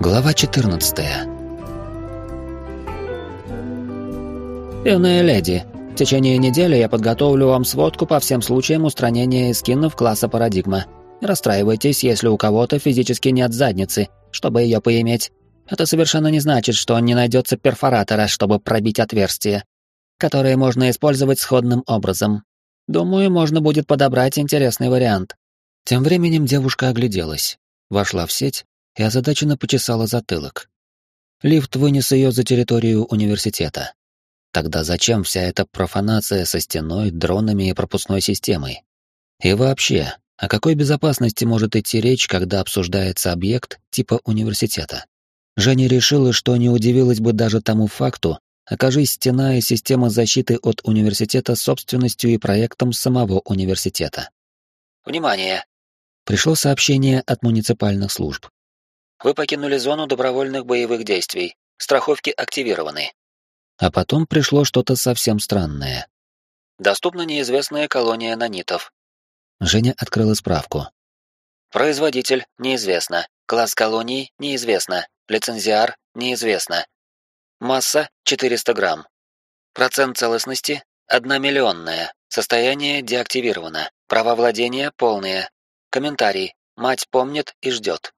Глава 14. Юная леди, в течение недели я подготовлю вам сводку по всем случаям устранения скинов класса Парадигма. Расстраивайтесь, если у кого-то физически нет задницы, чтобы ее поиметь. Это совершенно не значит, что не найдется перфоратора, чтобы пробить отверстие, которое можно использовать сходным образом. Думаю, можно будет подобрать интересный вариант. Тем временем девушка огляделась, вошла в сеть и озадаченно почесала затылок. Лифт вынес ее за территорию университета. Тогда зачем вся эта профанация со стеной, дронами и пропускной системой? И вообще, о какой безопасности может идти речь, когда обсуждается объект типа университета? Женя решила, что не удивилась бы даже тому факту, окажись стена и система защиты от университета собственностью и проектом самого университета. Внимание! Пришло сообщение от муниципальных служб. Вы покинули зону добровольных боевых действий. Страховки активированы. А потом пришло что-то совсем странное. Доступна неизвестная колония нанитов. Женя открыла справку. Производитель неизвестно. Класс колонии неизвестно. Лицензиар неизвестно. Масса 400 грамм. Процент целостности 1 миллионная. Состояние деактивировано. Права владения полные. Комментарий. Мать помнит и ждет.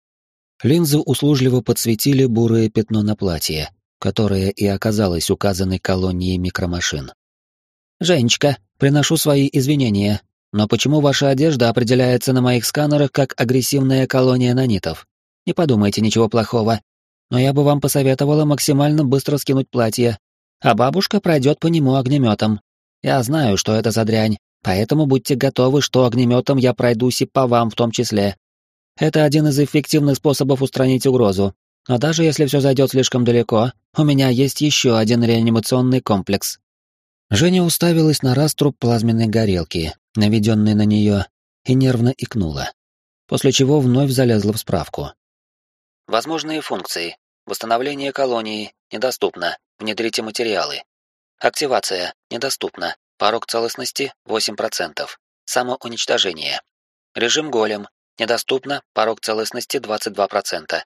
Линзы услужливо подсветили бурое пятно на платье, которое и оказалось указанной колонией микромашин. «Женечка, приношу свои извинения, но почему ваша одежда определяется на моих сканерах как агрессивная колония нанитов? Не подумайте ничего плохого, но я бы вам посоветовала максимально быстро скинуть платье, а бабушка пройдет по нему огнеметом. Я знаю, что это за дрянь, поэтому будьте готовы, что огнеметом я пройдусь и по вам в том числе. Это один из эффективных способов устранить угрозу. Но даже если все зайдет слишком далеко, у меня есть еще один реанимационный комплекс. Женя уставилась на раструб плазменной горелки, наведенной на нее, и нервно икнула. После чего вновь залезла в справку. Возможные функции. Восстановление колонии. Недоступно. Внедрите материалы. Активация. Недоступна. Порог целостности 8%. Самоуничтожение. Режим голем. Недоступно. Порог целостности 22%.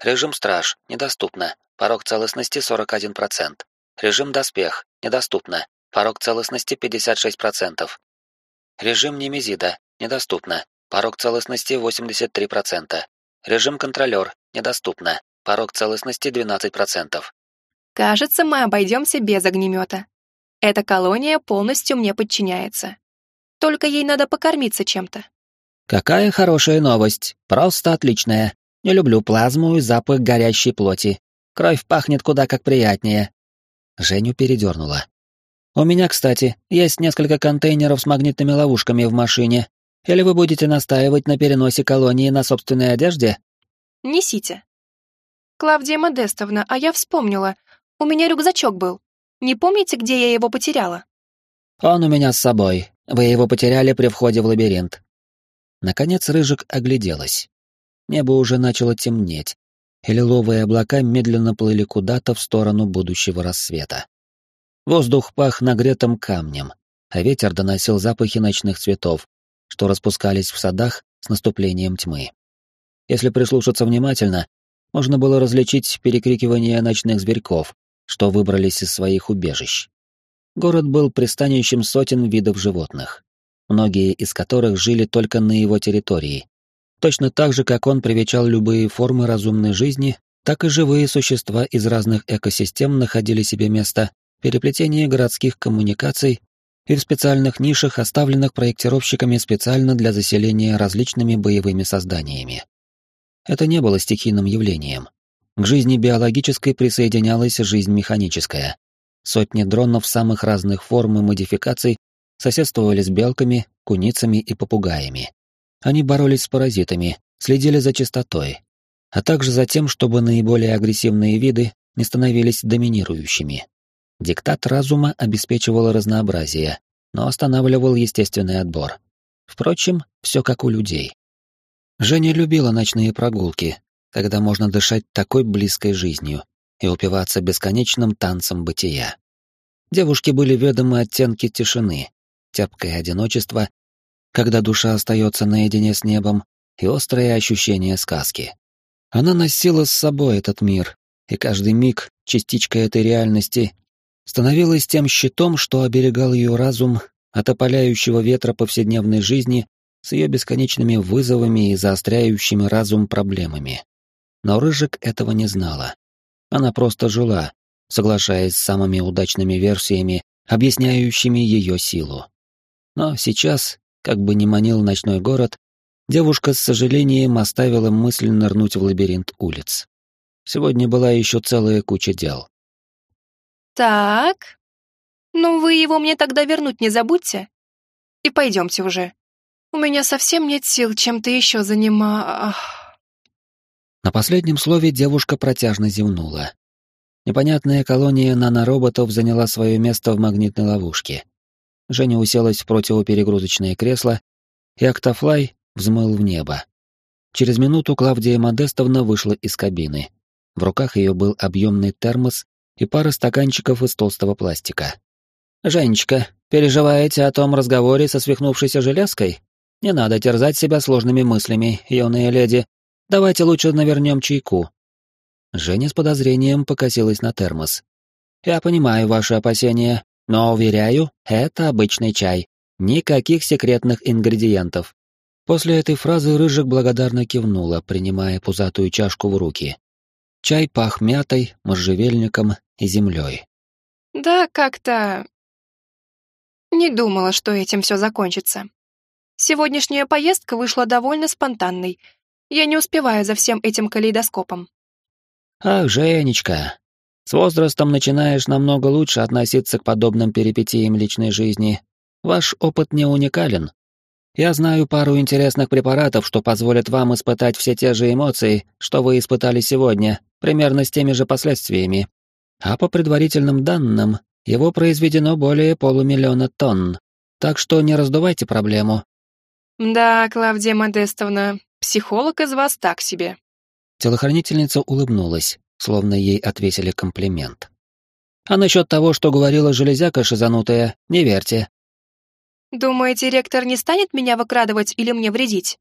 Режим страж. Недоступно. Порог целостности 41%. Режим доспех. Недоступно. Порог целостности 56%. Режим немезида. Недоступно. Порог целостности 83%. Режим контролер. Недоступно. Порог целостности 12%. Кажется, мы обойдемся без огнемета. Эта колония полностью мне подчиняется. Только ей надо покормиться чем-то. Какая хорошая новость. Просто отличная. Не люблю плазму и запах горящей плоти. Кровь пахнет куда как приятнее. Женю передернула. У меня, кстати, есть несколько контейнеров с магнитными ловушками в машине. Или вы будете настаивать на переносе колонии на собственной одежде? Несите. Клавдия Модестовна, а я вспомнила. У меня рюкзачок был. Не помните, где я его потеряла? Он у меня с собой. Вы его потеряли при входе в лабиринт. Наконец Рыжик огляделась. Небо уже начало темнеть, и лиловые облака медленно плыли куда-то в сторону будущего рассвета. Воздух пах нагретым камнем, а ветер доносил запахи ночных цветов, что распускались в садах с наступлением тьмы. Если прислушаться внимательно, можно было различить перекрикивание ночных зверьков, что выбрались из своих убежищ. Город был пристанищем сотен видов животных многие из которых жили только на его территории. Точно так же, как он привечал любые формы разумной жизни, так и живые существа из разных экосистем находили себе место в переплетении городских коммуникаций и в специальных нишах, оставленных проектировщиками специально для заселения различными боевыми созданиями. Это не было стихийным явлением. К жизни биологической присоединялась жизнь механическая. Сотни дронов самых разных форм и модификаций соседствовали с белками, куницами и попугаями. Они боролись с паразитами, следили за чистотой, а также за тем, чтобы наиболее агрессивные виды не становились доминирующими. Диктат разума обеспечивал разнообразие, но останавливал естественный отбор. Впрочем, все как у людей. Женя любила ночные прогулки, когда можно дышать такой близкой жизнью и упиваться бесконечным танцем бытия. Девушке были ведомы оттенки тишины, тяпкое одиночество, когда душа остается наедине с небом, и острое ощущение сказки. Она носила с собой этот мир, и каждый миг, частичка этой реальности, становилась тем щитом, что оберегал ее разум от опаляющего ветра повседневной жизни с ее бесконечными вызовами и заостряющими разум проблемами. Но Рыжик этого не знала. Она просто жила, соглашаясь с самыми удачными версиями, объясняющими ее силу. Но сейчас, как бы ни манил ночной город, девушка с сожалением оставила мысль нырнуть в лабиринт улиц. Сегодня была еще целая куча дел. «Так, ну вы его мне тогда вернуть не забудьте. И пойдемте уже. У меня совсем нет сил чем-то еще занима...» На последнем слове девушка протяжно зевнула. Непонятная колония нанороботов заняла свое место в магнитной ловушке. Женя уселась в противоперегрузочное кресло, и Октофлай взмыл в небо. Через минуту Клавдия Модестовна вышла из кабины. В руках ее был объемный термос и пара стаканчиков из толстого пластика. «Женечка, переживаете о том разговоре со свихнувшейся железкой? Не надо терзать себя сложными мыслями, юная леди. Давайте лучше навернем чайку». Женя с подозрением покосилась на термос. «Я понимаю ваши опасения, но, уверяю, это обычный чай. Никаких секретных ингредиентов. После этой фразы Рыжик благодарно кивнула, принимая пузатую чашку в руки. Чай пах мятой, можжевельником и землей. «Да, как-то...» Не думала, что этим все закончится. Сегодняшняя поездка вышла довольно спонтанной. Я не успеваю за всем этим калейдоскопом. «Ах, Женечка, с возрастом начинаешь намного лучше относиться к подобным перипетиям личной жизни. Ваш опыт не уникален. Я знаю пару интересных препаратов, что позволят вам испытать все те же эмоции, что вы испытали сегодня, примерно с теми же последствиями. А по предварительным данным, его произведено более полумиллиона тонн. Так что не раздувайте проблему. Да, Клавдия Модестовна, психолог из вас так себе. Телохранительница улыбнулась словно ей отвесили комплимент. А насчет того, что говорила железяка шизанутая, не верьте. Думаете, ректор не станет меня выкрадывать или мне вредить?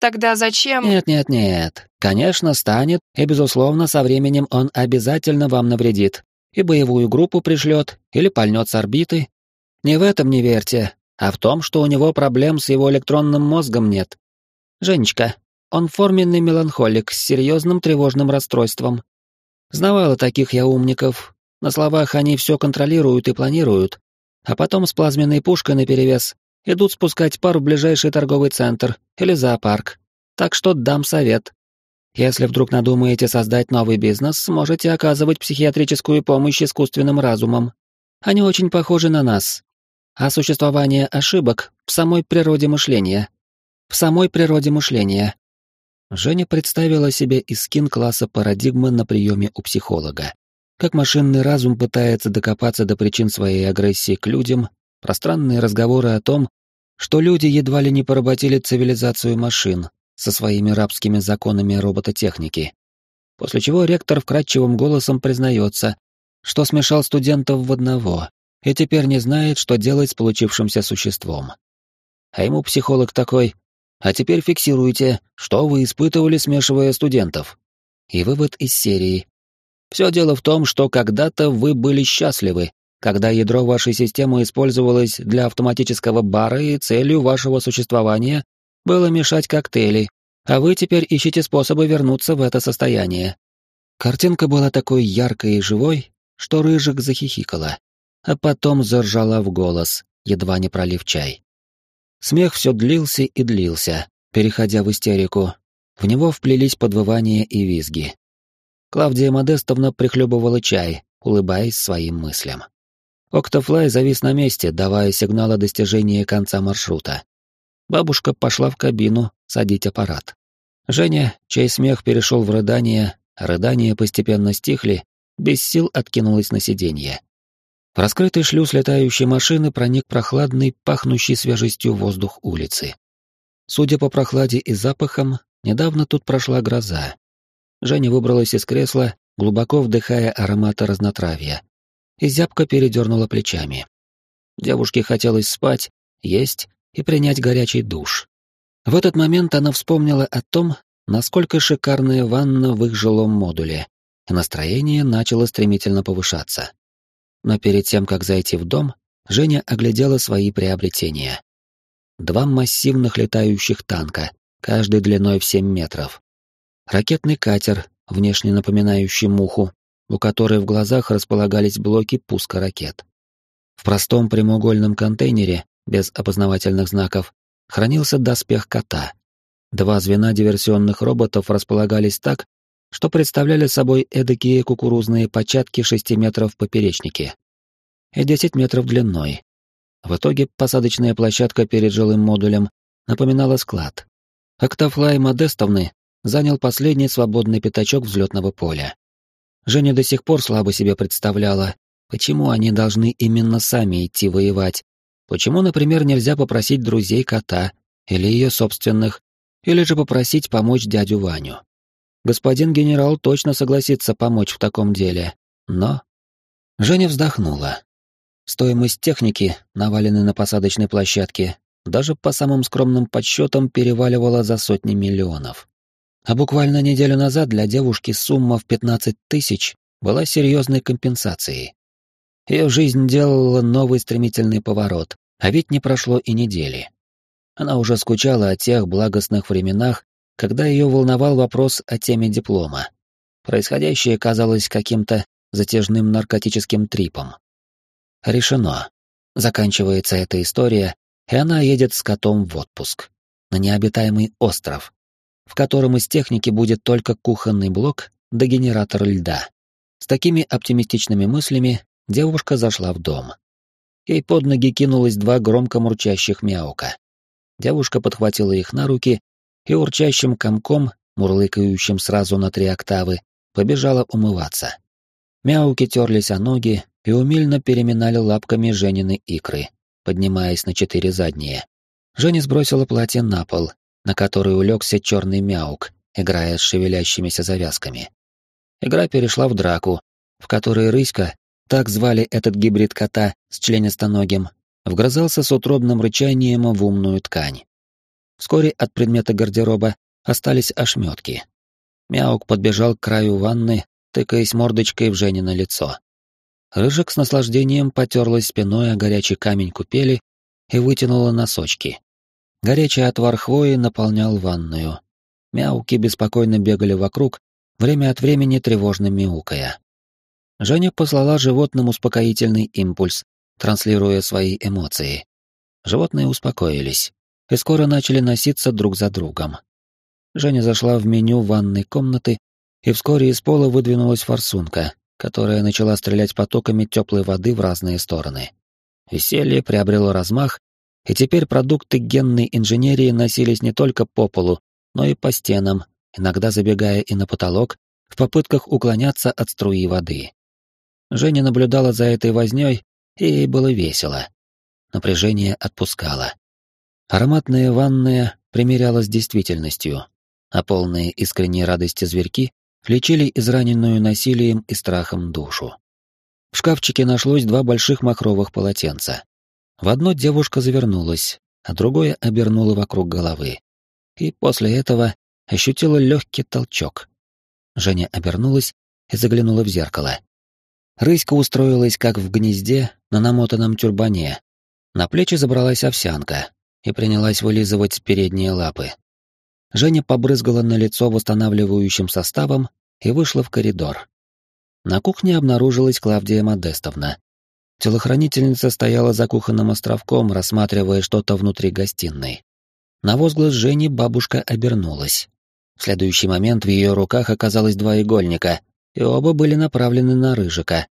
Тогда зачем... Нет-нет-нет, конечно, станет, и, безусловно, со временем он обязательно вам навредит. И боевую группу пришлет, или пальнет с орбиты. Не в этом не верьте, а в том, что у него проблем с его электронным мозгом нет. Женечка, он форменный меланхолик с серьезным тревожным расстройством. Знавала таких я умников. На словах они все контролируют и планируют, а потом с плазменной пушкой наперевес идут спускать пар в ближайший торговый центр или зоопарк. Так что дам совет. Если вдруг надумаете создать новый бизнес, сможете оказывать психиатрическую помощь искусственным разумом. Они очень похожи на нас. А существование ошибок в самой природе мышления. В самой природе мышления. Женя представила себе искин класса парадигмы на приеме у психолога. Как машинный разум пытается докопаться до причин своей агрессии к людям, пространные разговоры о том, что люди едва ли не поработили цивилизацию машин со своими рабскими законами робототехники. После чего ректор вкрадчивым голосом признается, что смешал студентов в одного и теперь не знает, что делать с получившимся существом. А ему психолог такой а теперь фиксируйте, что вы испытывали, смешивая студентов. И вывод из серии. Все дело в том, что когда-то вы были счастливы, когда ядро вашей системы использовалось для автоматического бара и целью вашего существования было мешать коктейли, а вы теперь ищете способы вернуться в это состояние. Картинка была такой яркой и живой, что Рыжик захихикала, а потом заржала в голос, едва не пролив чай. Смех все длился и длился, переходя в истерику. В него вплелись подвывания и визги. Клавдия Модестовна прихлебывала чай, улыбаясь своим мыслям. Октофлай завис на месте, давая сигнал о достижении конца маршрута. Бабушка пошла в кабину садить аппарат. Женя, чей смех перешел в рыдание, рыдания постепенно стихли, без сил откинулась на сиденье. В раскрытый шлюз летающей машины проник прохладный, пахнущий свежестью воздух улицы. Судя по прохладе и запахам, недавно тут прошла гроза. Женя выбралась из кресла, глубоко вдыхая ароматы разнотравья, и зябко передернула плечами. Девушке хотелось спать, есть и принять горячий душ. В этот момент она вспомнила о том, насколько шикарная ванна в их жилом модуле, и настроение начало стремительно повышаться. Но перед тем, как зайти в дом, Женя оглядела свои приобретения. Два массивных летающих танка, каждый длиной в 7 метров. Ракетный катер, внешне напоминающий муху, у которой в глазах располагались блоки пуска ракет. В простом прямоугольном контейнере, без опознавательных знаков, хранился доспех кота. Два звена диверсионных роботов располагались так, что представляли собой эдакие кукурузные початки 6 метров в поперечнике и 10 метров длиной. В итоге посадочная площадка перед жилым модулем напоминала склад. Октофлай Модестовны занял последний свободный пятачок взлетного поля. Женя до сих пор слабо себе представляла, почему они должны именно сами идти воевать. Почему, например, нельзя попросить друзей кота или ее собственных, или же попросить помочь дядю Ваню. Господин генерал точно согласится помочь в таком деле, но... Женя вздохнула. Стоимость техники, наваленной на посадочной площадке, даже по самым скромным подсчетам переваливала за сотни миллионов. А буквально неделю назад для девушки сумма в 15 тысяч была серьезной компенсацией. Ее жизнь делала новый стремительный поворот, а ведь не прошло и недели. Она уже скучала о тех благостных временах, когда ее волновал вопрос о теме диплома. Происходящее казалось каким-то затяжным наркотическим трипом. Решено. Заканчивается эта история, и она едет с котом в отпуск. На необитаемый остров, в котором из техники будет только кухонный блок да генератор льда. С такими оптимистичными мыслями девушка зашла в дом. Ей под ноги кинулось два громко мурчащих мяука. Девушка подхватила их на руки и урчащим комком, мурлыкающим сразу на три октавы, побежала умываться. Мяуки терлись о ноги и умильно переминали лапками Женины икры, поднимаясь на четыре задние. Женя сбросила платье на пол, на который улегся черный мяук, играя с шевелящимися завязками. Игра перешла в драку, в которой Рыська, так звали этот гибрид кота с членистоногим, вгрызался с утробным рычанием в умную ткань. Вскоре от предмета гардероба остались ошметки. Мяук подбежал к краю ванны, тыкаясь мордочкой в Женино лицо. Рыжик с наслаждением потерлась спиной о горячий камень купели и вытянула носочки. Горячий отвар хвои наполнял ванную. Мяуки беспокойно бегали вокруг, время от времени тревожно мяукая. Женя послала животным успокоительный импульс, транслируя свои эмоции. Животные успокоились и скоро начали носиться друг за другом. Женя зашла в меню ванной комнаты, и вскоре из пола выдвинулась форсунка, которая начала стрелять потоками теплой воды в разные стороны. Веселье приобрело размах, и теперь продукты генной инженерии носились не только по полу, но и по стенам, иногда забегая и на потолок, в попытках уклоняться от струи воды. Женя наблюдала за этой вознёй, и ей было весело. Напряжение отпускало. Ароматная ванная примирялась с действительностью, а полные искренней радости зверьки лечили израненную насилием и страхом душу. В шкафчике нашлось два больших махровых полотенца. В одно девушка завернулась, а другое обернула вокруг головы. И после этого ощутила легкий толчок. Женя обернулась и заглянула в зеркало. Рыська устроилась как в гнезде на намотанном тюрбане. На плечи забралась овсянка, и принялась вылизывать передние лапы. Женя побрызгала на лицо восстанавливающим составом и вышла в коридор. На кухне обнаружилась Клавдия Модестовна. Телохранительница стояла за кухонным островком, рассматривая что-то внутри гостиной. На возглас Жени бабушка обернулась. В следующий момент в ее руках оказалось два игольника, и оба были направлены на Рыжика.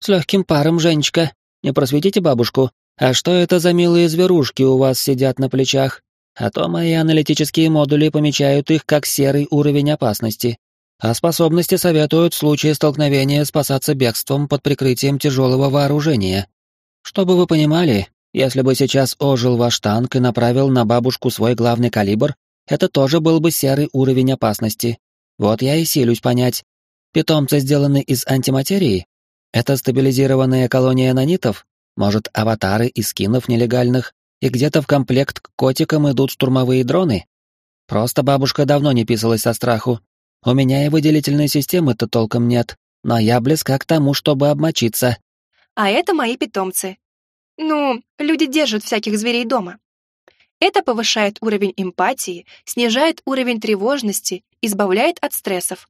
«С легким паром, Женечка. Не просветите бабушку, а что это за милые зверушки у вас сидят на плечах? А то мои аналитические модули помечают их как серый уровень опасности. А способности советуют в случае столкновения спасаться бегством под прикрытием тяжелого вооружения. Чтобы вы понимали, если бы сейчас ожил ваш танк и направил на бабушку свой главный калибр, это тоже был бы серый уровень опасности. Вот я и силюсь понять. Питомцы сделаны из антиматерии? Это стабилизированная колония нанитов? Может, аватары из скинов нелегальных, и где-то в комплект к котикам идут штурмовые дроны? Просто бабушка давно не писалась со страху. У меня и выделительной системы-то толком нет, но я близка к тому, чтобы обмочиться. А это мои питомцы. Ну, люди держат всяких зверей дома. Это повышает уровень эмпатии, снижает уровень тревожности, избавляет от стрессов.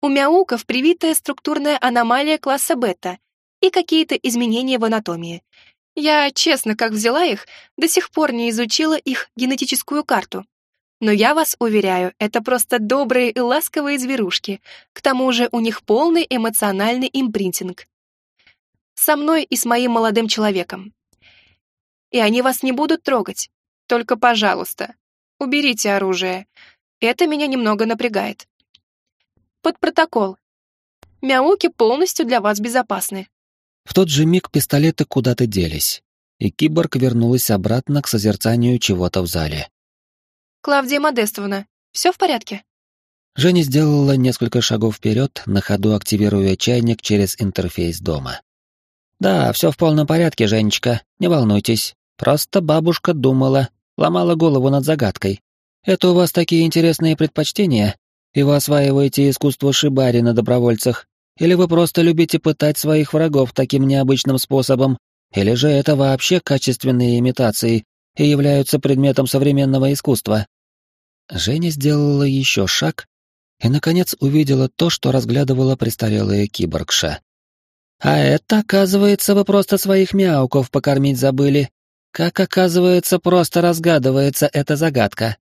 У мяуков привитая структурная аномалия класса бета и какие-то изменения в анатомии. Я, честно, как взяла их, до сих пор не изучила их генетическую карту. Но я вас уверяю, это просто добрые и ласковые зверушки. К тому же у них полный эмоциональный импринтинг. Со мной и с моим молодым человеком. И они вас не будут трогать. Только, пожалуйста, уберите оружие. Это меня немного напрягает. Под протокол. Мяуки полностью для вас безопасны. В тот же миг пистолеты куда-то делись, и киборг вернулась обратно к созерцанию чего-то в зале. «Клавдия Модестовна, все в порядке?» Женя сделала несколько шагов вперед, на ходу активируя чайник через интерфейс дома. «Да, все в полном порядке, Женечка, не волнуйтесь. Просто бабушка думала, ломала голову над загадкой. Это у вас такие интересные предпочтения? И вы осваиваете искусство шибари на добровольцах? Или вы просто любите пытать своих врагов таким необычным способом? Или же это вообще качественные имитации и являются предметом современного искусства?» Женя сделала еще шаг и, наконец, увидела то, что разглядывала престарелая киборгша. «А это, оказывается, вы просто своих мяуков покормить забыли. Как оказывается, просто разгадывается эта загадка.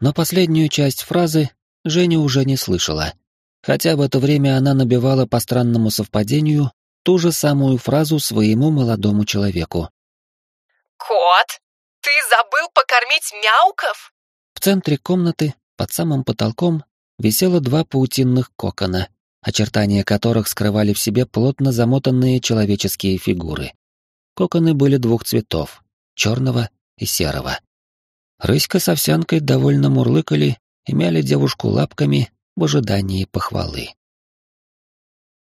Но последнюю часть фразы Женя уже не слышала. Хотя в это время она набивала по странному совпадению ту же самую фразу своему молодому человеку. «Кот, ты забыл покормить мяуков?» В центре комнаты, под самым потолком, висело два паутинных кокона, очертания которых скрывали в себе плотно замотанные человеческие фигуры. Коконы были двух цветов черного и серого. Рыська с овсянкой довольно мурлыкали и мяли девушку лапками в ожидании похвалы.